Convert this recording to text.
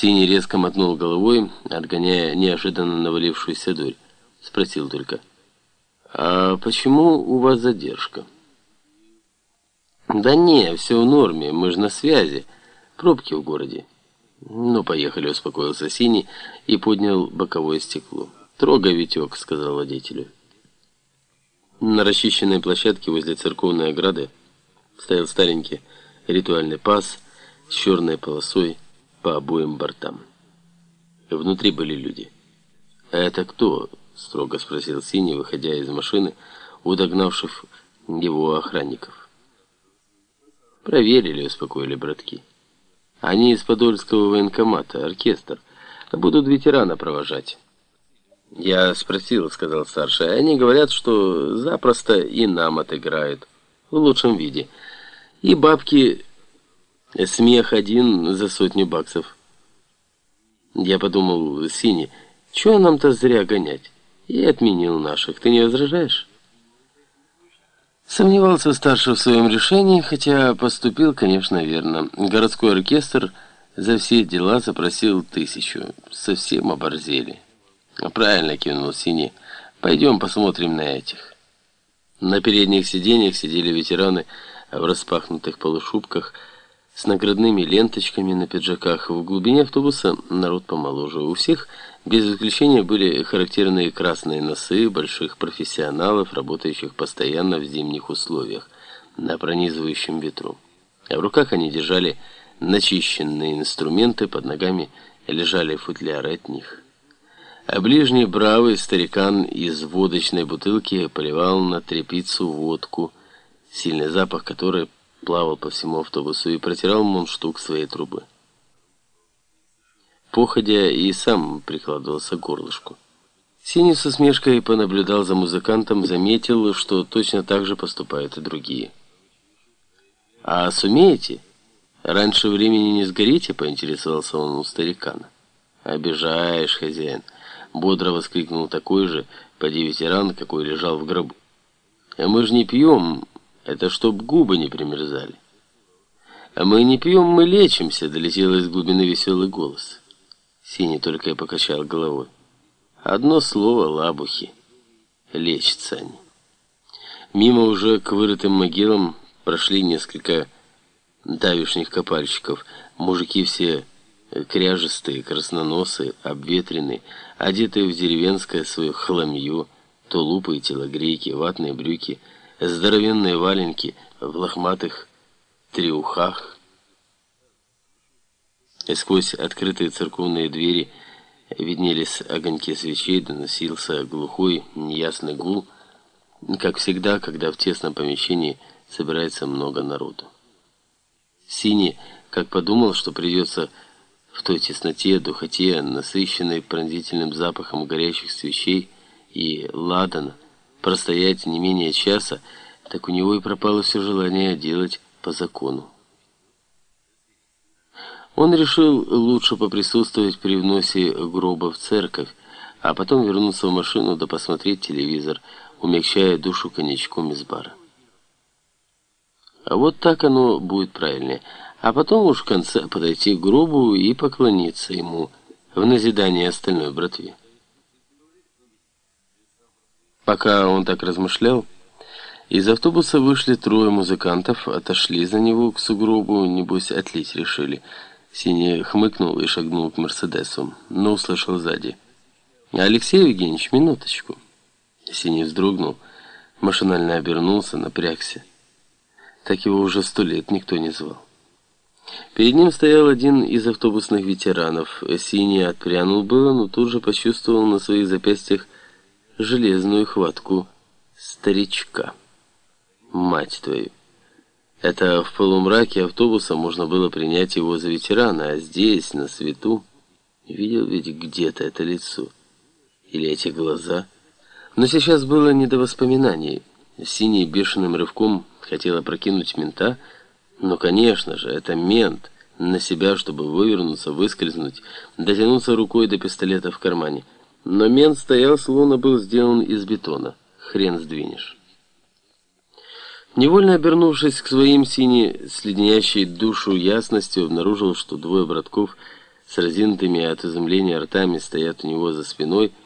Синий резко мотнул головой, отгоняя неожиданно навалившуюся дурь. Спросил только, «А почему у вас задержка?» «Да не, все в норме, мы же на связи. Пробки в городе». «Ну, поехали», — успокоился Синий и поднял боковое стекло. «Трогай, Витек», — сказал водителю. На расчищенной площадке возле церковной ограды стоял старенький ритуальный пас с черной полосой по обоим бортам. Внутри были люди. «А это кто?» — строго спросил Синий, выходя из машины, у догнавших его охранников. «Проверили», — успокоили братки. «Они из Подольского военкомата, оркестр, а будут ветерана провожать». «Я спросил», — сказал старший. «Они говорят, что запросто и нам отыграют. В лучшем виде. И бабки смех один за сотню баксов». Я подумал, Синий, чего нам-то зря гонять? И отменил наших. Ты не возражаешь? Сомневался старший в своем решении, хотя поступил, конечно, верно. Городской оркестр за все дела запросил тысячу. Совсем оборзели. «Правильно», — кивнул Синий. «Пойдем посмотрим на этих». На передних сиденьях сидели ветераны в распахнутых полушубках с наградными ленточками на пиджаках. В глубине автобуса народ помоложе. У всех, без исключения, были характерные красные носы больших профессионалов, работающих постоянно в зимних условиях, на пронизывающем ветру. А в руках они держали начищенные инструменты, под ногами лежали футляры от них. А ближний бравый старикан из водочной бутылки поливал на трепицу водку, сильный запах которой плавал по всему автобусу и протирал мундштук своей трубы. Походя и сам прикладывался к горлышку. Синий с усмешкой понаблюдал за музыкантом, заметил, что точно так же поступают и другие. «А сумеете? Раньше времени не сгорите?» — поинтересовался он у старикана. «Обижаешь, хозяин». Бодро воскликнул такой же, поди ветеран, какой лежал в гробу. А мы же не пьем, это чтоб губы не примерзали. А мы не пьем, мы лечимся, долетел из глубины веселый голос. Синий только и покачал головой. Одно слово лабухи. Лечатся они. Мимо уже к вырытым могилам прошли несколько давишних копальщиков. Мужики все кряжестые, красноносые, обветренные, одетые в деревенское свое хламью, тулупы и телогрейки, ватные брюки, здоровенные валенки в лохматых треухах. И сквозь открытые церковные двери виднелись огоньки свечей, доносился глухой, неясный гул, как всегда, когда в тесном помещении собирается много народу. Синий, как подумал, что придется в той тесноте, духоте, насыщенной пронзительным запахом горящих свечей и ладана, простоять не менее часа, так у него и пропало все желание делать по закону. Он решил лучше поприсутствовать при вносе гроба в церковь, а потом вернуться в машину да посмотреть телевизор, умягчая душу коньячком из бара. А вот так оно будет правильнее а потом уж в конце подойти к гробу и поклониться ему в назидание остальной братве. Пока он так размышлял, из автобуса вышли трое музыкантов, отошли за него к сугробу, небось отлить решили. Синий хмыкнул и шагнул к Мерседесу, но услышал сзади. «Алексей Евгеньевич, минуточку». Синий вздрогнул, машинально обернулся, напрягся. Так его уже сто лет никто не звал. Перед ним стоял один из автобусных ветеранов. Синий отпрянул было, но тут же почувствовал на своих запястьях железную хватку старичка. Мать твою! Это в полумраке автобуса можно было принять его за ветерана, а здесь, на свету, видел ведь где-то это лицо. Или эти глаза. Но сейчас было не до воспоминаний. Синий бешеным рывком хотел опрокинуть мента, но, конечно же, это мент на себя, чтобы вывернуться, выскользнуть, дотянуться рукой до пистолета в кармане. Но мент стоял, словно был сделан из бетона. Хрен сдвинешь. Невольно обернувшись к своим сине следнящей душу ясностью, обнаружил, что двое братков с разинутыми от изумления ртами стоят у него за спиной –